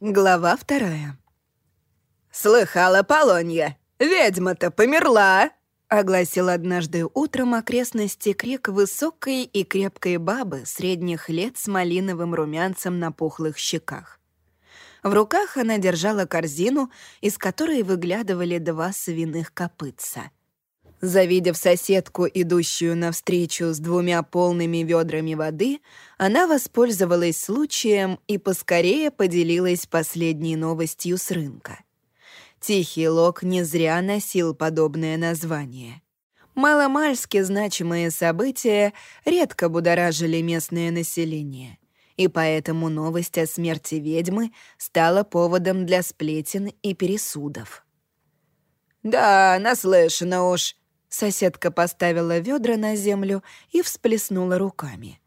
Глава вторая. «Слыхала, Полонья, ведьма-то померла!» — огласил однажды утром окрестности крик высокой и крепкой бабы средних лет с малиновым румянцем на пухлых щеках. В руках она держала корзину, из которой выглядывали два свиных копытца — Завидев соседку, идущую навстречу с двумя полными ведрами воды, она воспользовалась случаем и поскорее поделилась последней новостью с рынка. Тихий Лог не зря носил подобное название. Маломальски значимые события редко будоражили местное население, и поэтому новость о смерти ведьмы стала поводом для сплетен и пересудов. «Да, наслышана уж», Соседка поставила ведра на землю и всплеснула руками.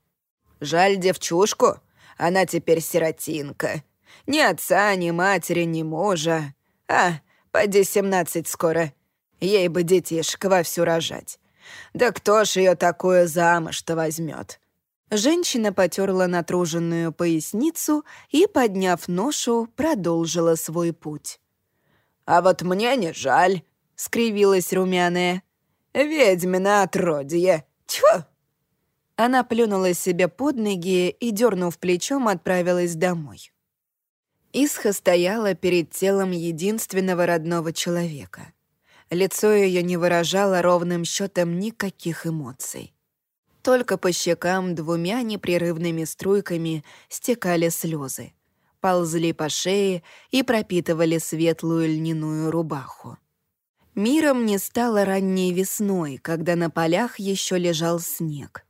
«Жаль девчушку, она теперь сиротинка. Ни отца, ни матери, ни мужа. А, поди семнадцать скоро. Ей бы детишек вовсю рожать. Да кто ж ее такую замуж-то возьмет? Женщина потерла натруженную поясницу и, подняв ношу, продолжила свой путь. «А вот мне не жаль», — скривилась румяная. «Ведьмина отродье! Тьфу!» Она плюнула себе под ноги и, дернув плечом, отправилась домой. Исха стояла перед телом единственного родного человека. Лицо ее не выражало ровным счетом никаких эмоций. Только по щекам двумя непрерывными струйками стекали слезы, ползли по шее и пропитывали светлую льняную рубаху. Миром не стало ранней весной, когда на полях еще лежал снег.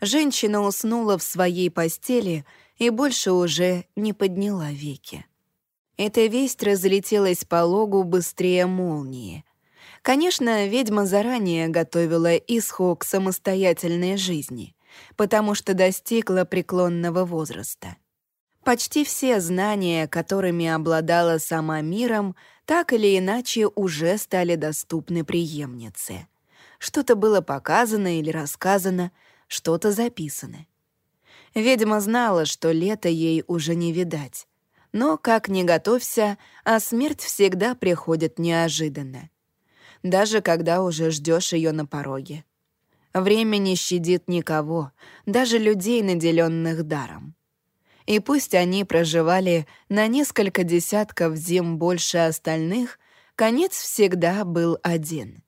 Женщина уснула в своей постели и больше уже не подняла веки. Эта весть разлетелась по логу быстрее молнии. Конечно, ведьма заранее готовила Исху к самостоятельной жизни, потому что достигла преклонного возраста. Почти все знания, которыми обладала сама миром, так или иначе уже стали доступны преемнице. Что-то было показано или рассказано, что-то записано. Ведьма знала, что лето ей уже не видать. Но, как ни готовься, а смерть всегда приходит неожиданно. Даже когда уже ждешь ее на пороге. Время не щадит никого, даже людей, наделенных даром. И пусть они проживали на несколько десятков зим больше остальных, конец всегда был один.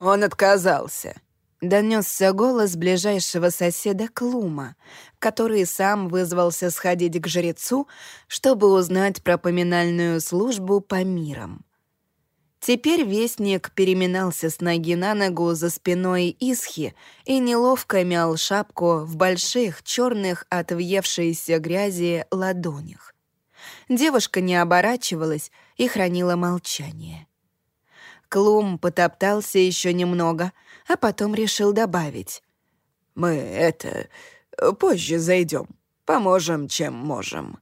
«Он отказался», — донесся голос ближайшего соседа Клума, который сам вызвался сходить к жрецу, чтобы узнать про поминальную службу по мирам. Теперь вестник переминался с ноги на ногу за спиной Исхи и неловко мял шапку в больших, черных от въевшейся грязи ладонях. Девушка не оборачивалась и хранила молчание. Клум потоптался еще немного, а потом решил добавить. «Мы это... позже зайдем. Поможем, чем можем».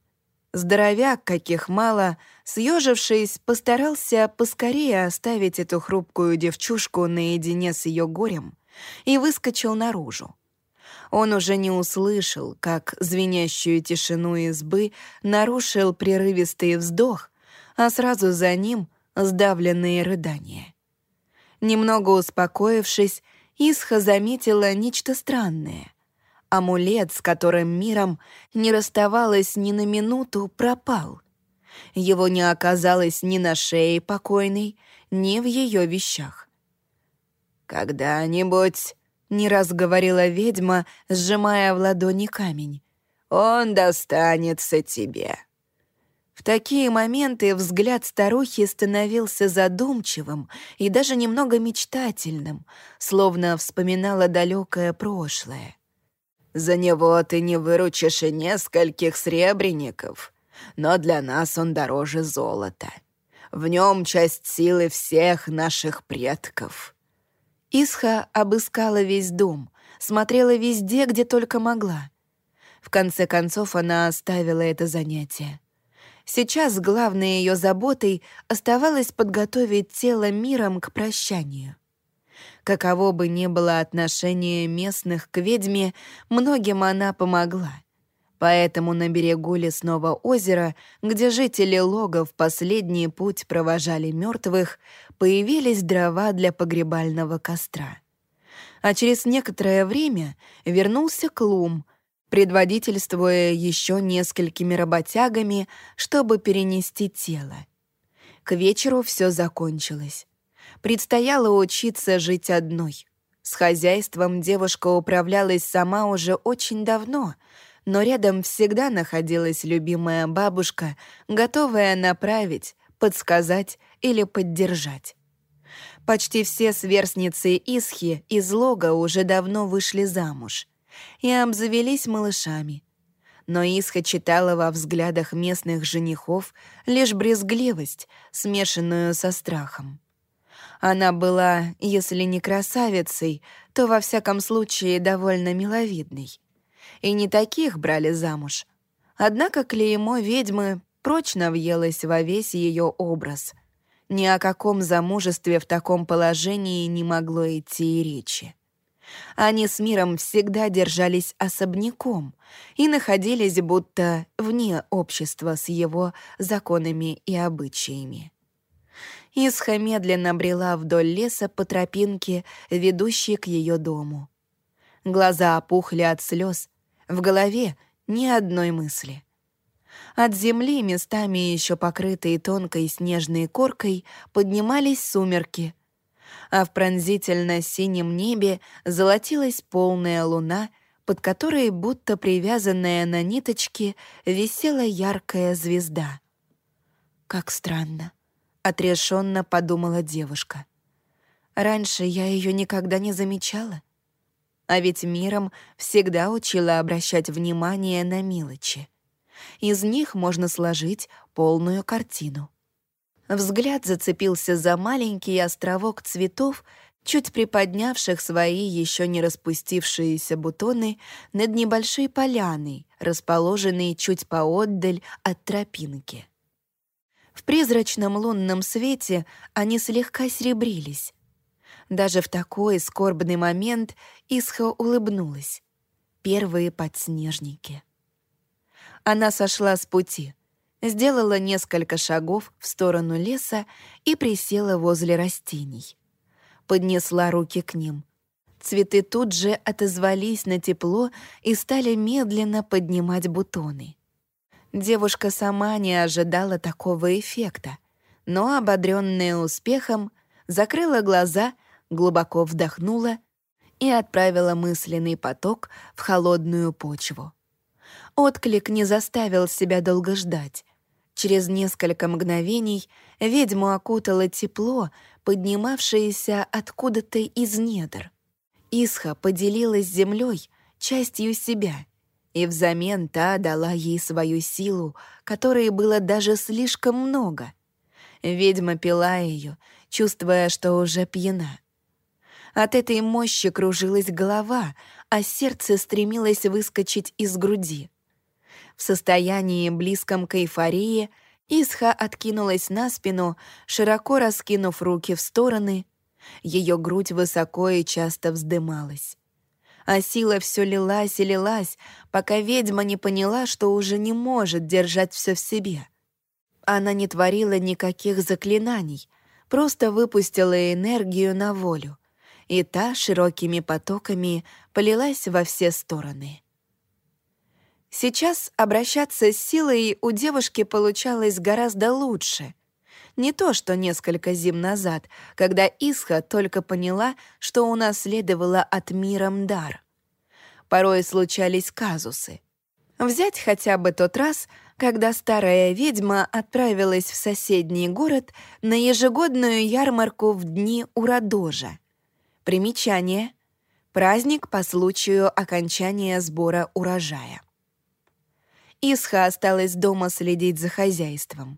Здоровяк, каких мало, съежившись, постарался поскорее оставить эту хрупкую девчушку наедине с ее горем и выскочил наружу. Он уже не услышал, как звенящую тишину избы нарушил прерывистый вздох, а сразу за ним сдавленные рыдания. Немного успокоившись, Исха заметила нечто странное. Амулет, с которым миром не расставалась ни на минуту, пропал. Его не оказалось ни на шее покойной, ни в ее вещах. «Когда-нибудь», — не раз говорила ведьма, сжимая в ладони камень, «он достанется тебе». В такие моменты взгляд старухи становился задумчивым и даже немного мечтательным, словно вспоминала далекое прошлое. За него ты не выручишь и нескольких сребреников, но для нас он дороже золота. В нем часть силы всех наших предков». Исха обыскала весь дом, смотрела везде, где только могла. В конце концов она оставила это занятие. Сейчас главной ее заботой оставалось подготовить тело миром к прощанию. Каково бы ни было отношение местных к ведьме, многим она помогла. Поэтому на берегу лесного озера, где жители лога в последний путь провожали мертвых, появились дрова для погребального костра. А через некоторое время вернулся Клум, предводительствуя еще несколькими работягами, чтобы перенести тело. К вечеру все закончилось. Предстояло учиться жить одной. С хозяйством девушка управлялась сама уже очень давно — но рядом всегда находилась любимая бабушка, готовая направить, подсказать или поддержать. Почти все сверстницы Исхи из Лога уже давно вышли замуж и обзавелись малышами. Но Исха читала во взглядах местных женихов лишь брезгливость, смешанную со страхом. Она была, если не красавицей, то во всяком случае довольно миловидной и не таких брали замуж. Однако клеймо ведьмы прочно въелось во весь ее образ. Ни о каком замужестве в таком положении не могло идти и речи. Они с миром всегда держались особняком и находились будто вне общества с его законами и обычаями. Исха медленно брела вдоль леса по тропинке, ведущей к ее дому. Глаза опухли от слез, в голове ни одной мысли. От земли, местами еще покрытой тонкой снежной коркой, поднимались сумерки, а в пронзительно-синем небе золотилась полная луна, под которой, будто привязанная на ниточке, висела яркая звезда. «Как странно», — отрешенно подумала девушка. «Раньше я ее никогда не замечала. А ведь миром всегда учила обращать внимание на мелочи. Из них можно сложить полную картину. Взгляд зацепился за маленький островок цветов, чуть приподнявших свои еще не распустившиеся бутоны над небольшой поляной, расположенной чуть поотдаль от тропинки. В призрачном лунном свете они слегка серебрились, даже в такой скорбный момент Исха улыбнулась. Первые подснежники. Она сошла с пути, сделала несколько шагов в сторону леса и присела возле растений. Поднесла руки к ним. Цветы тут же отозвались на тепло и стали медленно поднимать бутоны. Девушка сама не ожидала такого эффекта, но, ободренная успехом, закрыла глаза — глубоко вдохнула и отправила мысленный поток в холодную почву. Отклик не заставил себя долго ждать. Через несколько мгновений ведьму окутало тепло, поднимавшееся откуда-то из недр. Исха поделилась землей частью себя, и взамен та дала ей свою силу, которой было даже слишком много. Ведьма пила ее, чувствуя, что уже пьяна. От этой мощи кружилась голова, а сердце стремилось выскочить из груди. В состоянии близком к эйфории Исха откинулась на спину, широко раскинув руки в стороны. Ее грудь высоко и часто вздымалась. А сила все лилась и лилась, пока ведьма не поняла, что уже не может держать все в себе. Она не творила никаких заклинаний, просто выпустила энергию на волю и та широкими потоками полилась во все стороны. Сейчас обращаться с силой у девушки получалось гораздо лучше. Не то, что несколько зим назад, когда Исха только поняла, что унаследовала от мира Мдар. Порой случались казусы. Взять хотя бы тот раз, когда старая ведьма отправилась в соседний город на ежегодную ярмарку в дни Урадожа — Примечание. Праздник по случаю окончания сбора урожая. Исха осталась дома следить за хозяйством.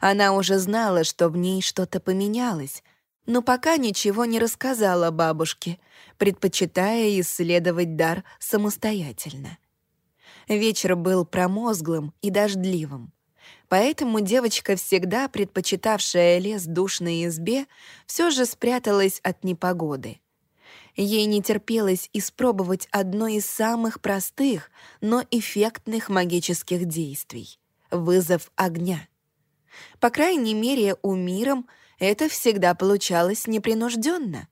Она уже знала, что в ней что-то поменялось, но пока ничего не рассказала бабушке, предпочитая исследовать дар самостоятельно. Вечер был промозглым и дождливым. Поэтому девочка, всегда предпочитавшая лес душной избе, все же спряталась от непогоды. Ей не терпелось испробовать одно из самых простых, но эффектных магических действий — вызов огня. По крайней мере, у миром это всегда получалось непринужденно.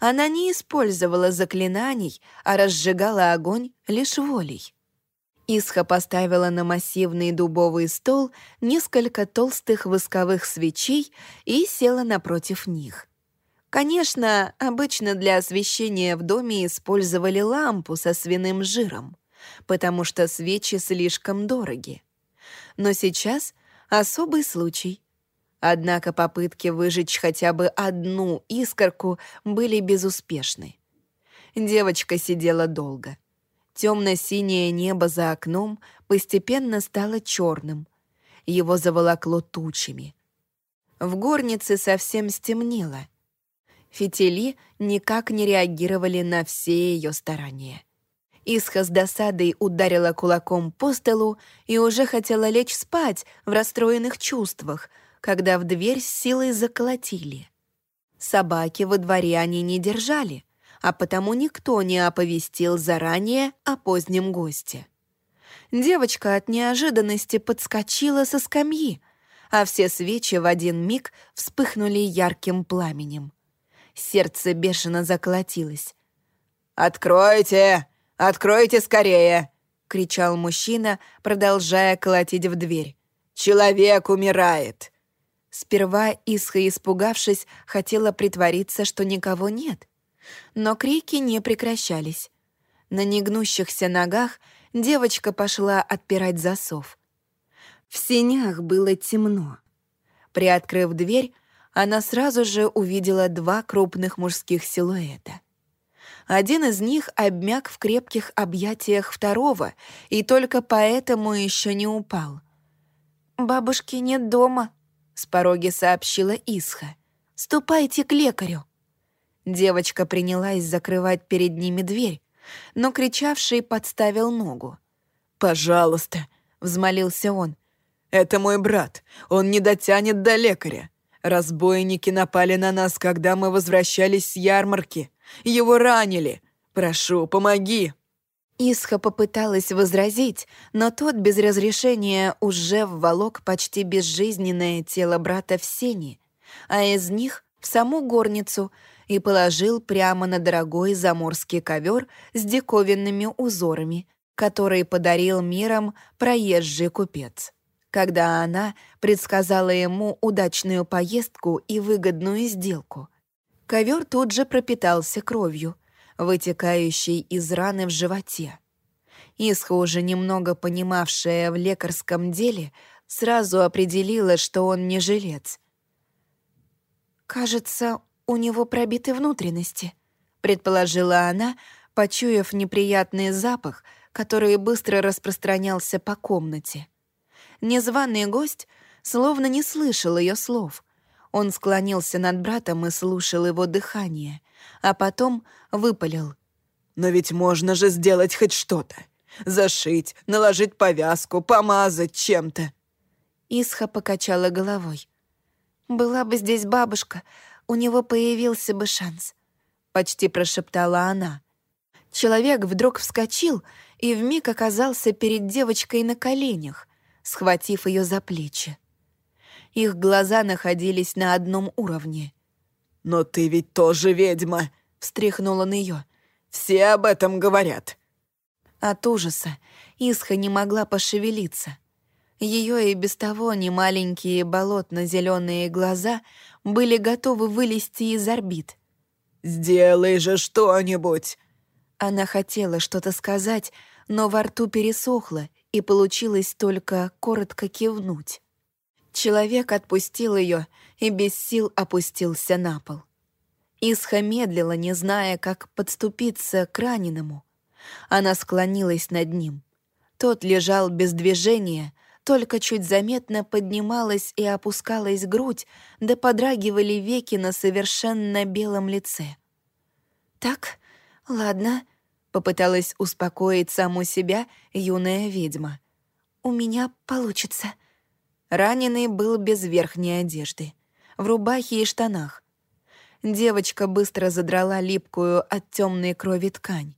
Она не использовала заклинаний, а разжигала огонь лишь волей. Исха поставила на массивный дубовый стол несколько толстых восковых свечей и села напротив них. Конечно, обычно для освещения в доме использовали лампу со свиным жиром, потому что свечи слишком дороги. Но сейчас особый случай. Однако попытки выжечь хотя бы одну искорку были безуспешны. Девочка сидела долго. Темно-синее небо за окном постепенно стало черным. Его заволокло тучами. В горнице совсем стемнело — Фитили никак не реагировали на все ее старания. Исха с досадой ударила кулаком по столу и уже хотела лечь спать в расстроенных чувствах, когда в дверь с силой заколотили. Собаки во дворе они не держали, а потому никто не оповестил заранее о позднем госте. Девочка от неожиданности подскочила со скамьи, а все свечи в один миг вспыхнули ярким пламенем. Сердце бешено заколотилось. «Откройте! Откройте скорее!» — кричал мужчина, продолжая колотить в дверь. «Человек умирает!» Сперва Исха, испугавшись, хотела притвориться, что никого нет. Но крики не прекращались. На негнущихся ногах девочка пошла отпирать засов. В сенях было темно. Приоткрыв дверь, она сразу же увидела два крупных мужских силуэта. Один из них обмяк в крепких объятиях второго и только поэтому еще не упал. «Бабушки нет дома», — с пороги сообщила Исха. «Ступайте к лекарю». Девочка принялась закрывать перед ними дверь, но кричавший подставил ногу. «Пожалуйста», — взмолился он. «Это мой брат. Он не дотянет до лекаря. Разбойники напали на нас, когда мы возвращались с ярмарки. Его ранили. Прошу, помоги!» Исха попыталась возразить, но тот без разрешения уже вволок почти безжизненное тело брата в сени, а из них — в саму горницу и положил прямо на дорогой заморский ковер с диковинными узорами, который подарил миром проезжий купец когда она предсказала ему удачную поездку и выгодную сделку. Ковер тут же пропитался кровью, вытекающей из раны в животе. Исха, уже немного понимавшая в лекарском деле, сразу определила, что он не жилец. «Кажется, у него пробиты внутренности», — предположила она, почуяв неприятный запах, который быстро распространялся по комнате. Незваный гость словно не слышал ее слов. Он склонился над братом и слушал его дыхание, а потом выпалил. «Но ведь можно же сделать хоть что-то. Зашить, наложить повязку, помазать чем-то». Исха покачала головой. «Была бы здесь бабушка, у него появился бы шанс», — почти прошептала она. Человек вдруг вскочил и вмиг оказался перед девочкой на коленях, схватив ее за плечи. Их глаза находились на одном уровне. «Но ты ведь тоже ведьма!» — встряхнул он ее. «Все об этом говорят!» От ужаса Исха не могла пошевелиться. Ее и без того немаленькие болотно-зеленые глаза были готовы вылезти из орбит. «Сделай же что-нибудь!» Она хотела что-то сказать, но во рту пересохло, и получилось только коротко кивнуть. Человек отпустил ее и без сил опустился на пол. Исха медлила, не зная, как подступиться к раненому. Она склонилась над ним. Тот лежал без движения, только чуть заметно поднималась и опускалась грудь, да подрагивали веки на совершенно белом лице. «Так, ладно», Попыталась успокоить саму себя юная ведьма. «У меня получится». Раненый был без верхней одежды, в рубахе и штанах. Девочка быстро задрала липкую от темной крови ткань.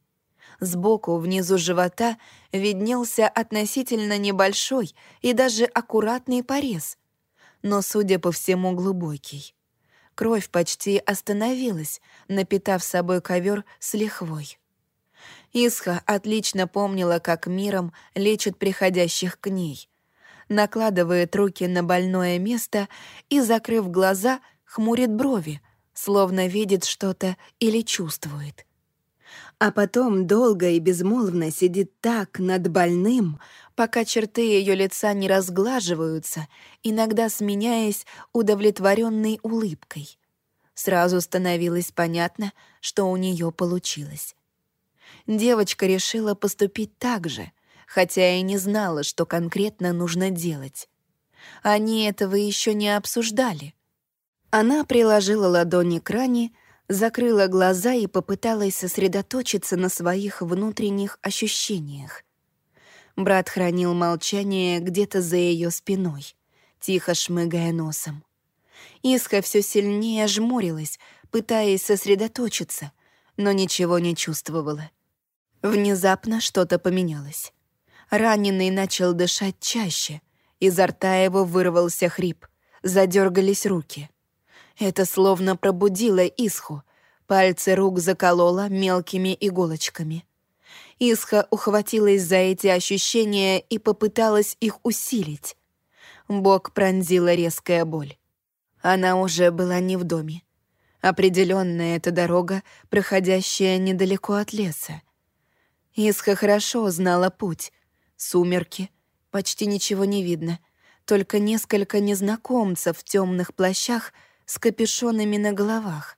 Сбоку, внизу живота, виднелся относительно небольшой и даже аккуратный порез, но, судя по всему, глубокий. Кровь почти остановилась, напитав собой ковер с лихвой. Исха отлично помнила, как миром лечит приходящих к ней. Накладывает руки на больное место и, закрыв глаза, хмурит брови, словно видит что-то или чувствует. А потом долго и безмолвно сидит так над больным, пока черты ее лица не разглаживаются, иногда сменяясь удовлетворенной улыбкой. Сразу становилось понятно, что у нее получилось. Девочка решила поступить так же, хотя и не знала, что конкретно нужно делать. Они этого еще не обсуждали. Она приложила ладони к ране, закрыла глаза и попыталась сосредоточиться на своих внутренних ощущениях. Брат хранил молчание где-то за ее спиной, тихо шмыгая носом. Исха все сильнее жмурилась, пытаясь сосредоточиться, но ничего не чувствовала. Внезапно что-то поменялось. Раненый начал дышать чаще, изо рта его вырвался хрип, задергались руки. Это словно пробудило Исху, пальцы рук заколола мелкими иголочками. Исха ухватилась за эти ощущения и попыталась их усилить. Бок пронзила резкая боль. Она уже была не в доме. Определенная эта дорога, проходящая недалеко от леса. Исха хорошо знала путь. Сумерки, почти ничего не видно, только несколько незнакомцев в темных плащах с капюшонами на головах.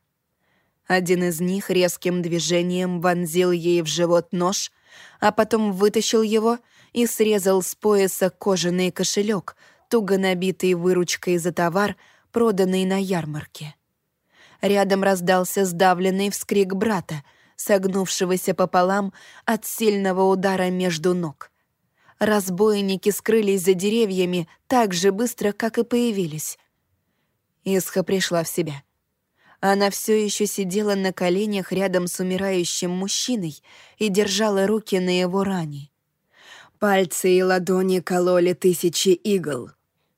Один из них резким движением вонзил ей в живот нож, а потом вытащил его и срезал с пояса кожаный кошелек, туго набитый выручкой за товар, проданный на ярмарке. Рядом раздался сдавленный вскрик брата, согнувшегося пополам от сильного удара между ног. Разбойники скрылись за деревьями так же быстро, как и появились. Исха пришла в себя. Она все еще сидела на коленях рядом с умирающим мужчиной и держала руки на его ране. Пальцы и ладони кололи тысячи игл.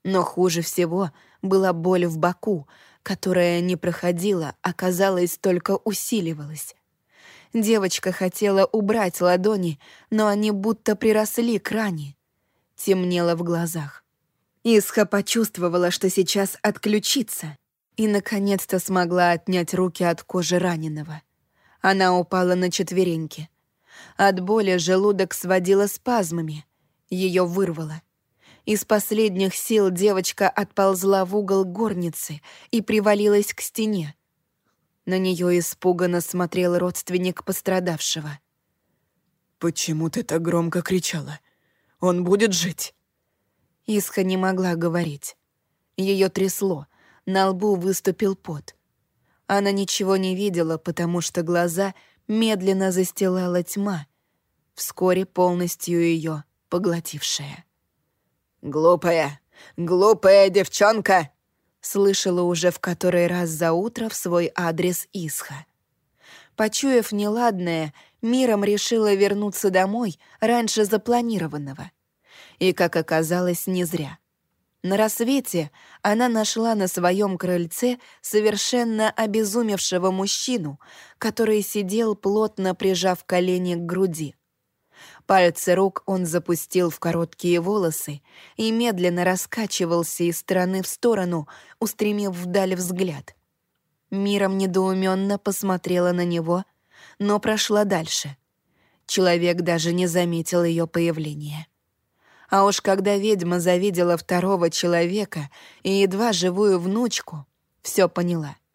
Но хуже всего была боль в боку, которая не проходила, а, казалось, только усиливалась. Девочка хотела убрать ладони, но они будто приросли к ране. Темнело в глазах. Исха почувствовала, что сейчас отключится, и, наконец-то, смогла отнять руки от кожи раненого. Она упала на четвереньки. От боли желудок сводила спазмами. Ее вырвало. Из последних сил девочка отползла в угол горницы и привалилась к стене. На нее испуганно смотрел родственник пострадавшего. «Почему ты так громко кричала? Он будет жить?» Исха не могла говорить. Ее трясло, на лбу выступил пот. Она ничего не видела, потому что глаза медленно застилала тьма, вскоре полностью ее поглотившая. «Глупая, глупая девчонка!» Слышала уже в который раз за утро в свой адрес Исха. Почуяв неладное, миром решила вернуться домой раньше запланированного. И, как оказалось, не зря. На рассвете она нашла на своем крыльце совершенно обезумевшего мужчину, который сидел, плотно прижав колени к груди. Пальцы рук он запустил в короткие волосы и медленно раскачивался из стороны в сторону, устремив вдаль взгляд. Миром недоуменно посмотрела на него, но прошла дальше. Человек даже не заметил ее появления. А уж когда ведьма завидела второго человека и едва живую внучку, все поняла —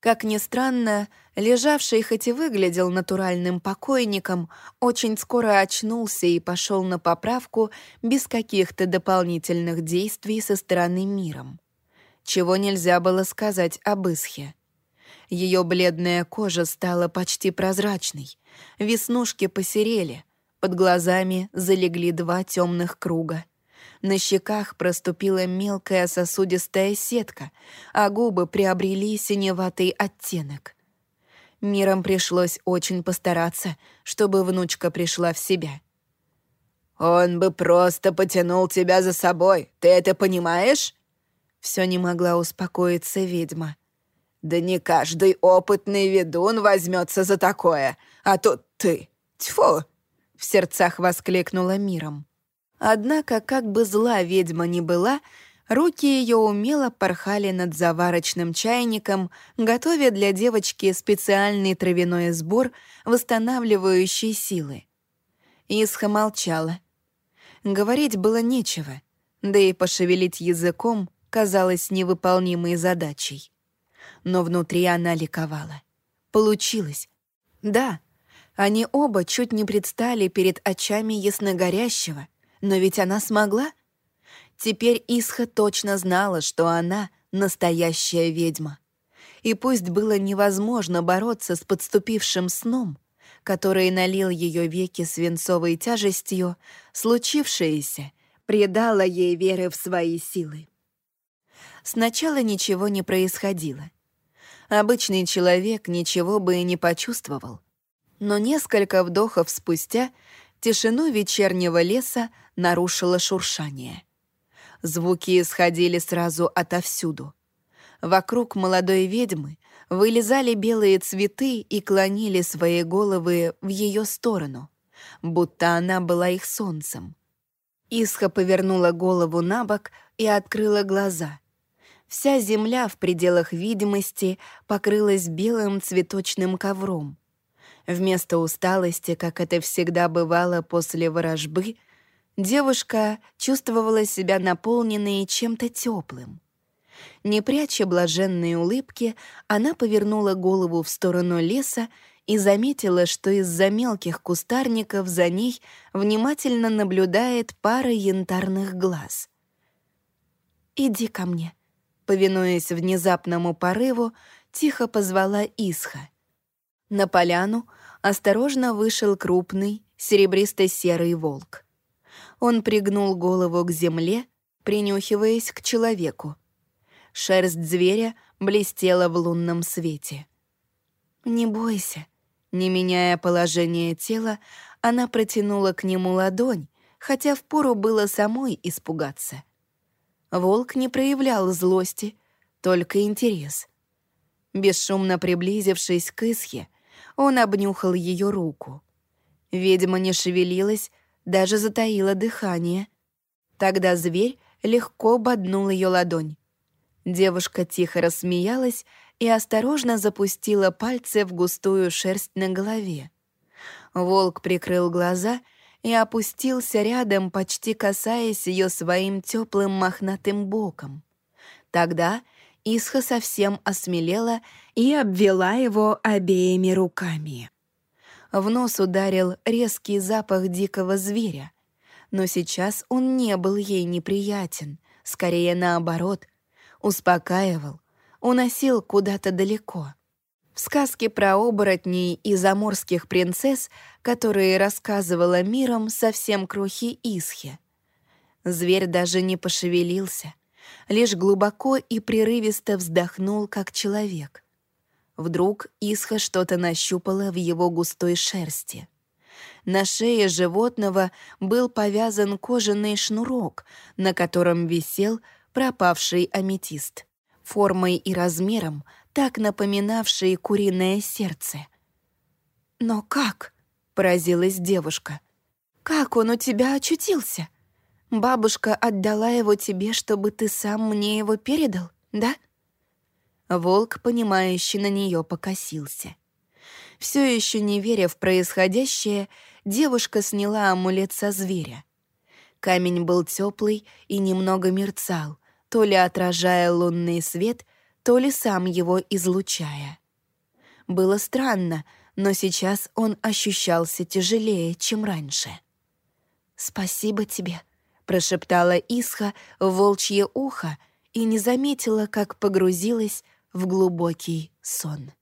как ни странно, лежавший хоть и выглядел натуральным покойником, очень скоро очнулся и пошел на поправку без каких-то дополнительных действий со стороны миром. Чего нельзя было сказать об Исхе. Ее бледная кожа стала почти прозрачной, веснушки посерели, под глазами залегли два темных круга. На щеках проступила мелкая сосудистая сетка, а губы приобрели синеватый оттенок. Миром пришлось очень постараться, чтобы внучка пришла в себя. «Он бы просто потянул тебя за собой, ты это понимаешь?» Все не могла успокоиться ведьма. «Да не каждый опытный ведун возьмется за такое, а тут ты. Тьфу!» В сердцах воскликнула миром. Однако, как бы зла ведьма ни была, руки ее умело порхали над заварочным чайником, готовя для девочки специальный травяной сбор, восстанавливающий силы. Исха молчала. Говорить было нечего, да и пошевелить языком казалось невыполнимой задачей. Но внутри она ликовала. Получилось. Да, они оба чуть не предстали перед очами ясногорящего — но ведь она смогла. Теперь Исха точно знала, что она — настоящая ведьма. И пусть было невозможно бороться с подступившим сном, который налил ее веки свинцовой тяжестью, случившееся придало ей веры в свои силы. Сначала ничего не происходило. Обычный человек ничего бы и не почувствовал. Но несколько вдохов спустя тишину вечернего леса нарушило шуршание. Звуки исходили сразу отовсюду. Вокруг молодой ведьмы вылезали белые цветы и клонили свои головы в ее сторону, будто она была их солнцем. Исха повернула голову на бок и открыла глаза. Вся земля в пределах видимости покрылась белым цветочным ковром. Вместо усталости, как это всегда бывало после ворожбы, девушка чувствовала себя наполненной чем-то теплым. Не пряча блаженные улыбки, она повернула голову в сторону леса и заметила, что из-за мелких кустарников за ней внимательно наблюдает пара янтарных глаз. «Иди ко мне», — повинуясь внезапному порыву, тихо позвала Исха. На поляну осторожно вышел крупный, серебристо-серый волк. Он пригнул голову к земле, принюхиваясь к человеку. Шерсть зверя блестела в лунном свете. «Не бойся», не меняя положение тела, она протянула к нему ладонь, хотя впору было самой испугаться. Волк не проявлял злости, только интерес. Бесшумно приблизившись к Исхе, он обнюхал ее руку. Ведьма не шевелилась, даже затаила дыхание. Тогда зверь легко боднул ее ладонь. Девушка тихо рассмеялась и осторожно запустила пальцы в густую шерсть на голове. Волк прикрыл глаза и опустился рядом, почти касаясь ее своим теплым мохнатым боком. Тогда Исха совсем осмелела и обвела его обеими руками. В нос ударил резкий запах дикого зверя. Но сейчас он не был ей неприятен, скорее наоборот, успокаивал, уносил куда-то далеко. В сказке про оборотней и заморских принцесс, которые рассказывала миром совсем крохи Исхи. Зверь даже не пошевелился, лишь глубоко и прерывисто вздохнул, как человек. Вдруг Исха что-то нащупала в его густой шерсти. На шее животного был повязан кожаный шнурок, на котором висел пропавший аметист, формой и размером так напоминавший куриное сердце. «Но как?» — поразилась девушка. «Как он у тебя очутился?» Бабушка отдала его тебе, чтобы ты сам мне его передал, да?» Волк, понимающий на нее, покосился. Все еще не веря в происходящее, девушка сняла амулет со зверя. Камень был теплый и немного мерцал, то ли отражая лунный свет, то ли сам его излучая. Было странно, но сейчас он ощущался тяжелее, чем раньше. «Спасибо тебе», прошептала Исха в волчье ухо и не заметила, как погрузилась в глубокий сон.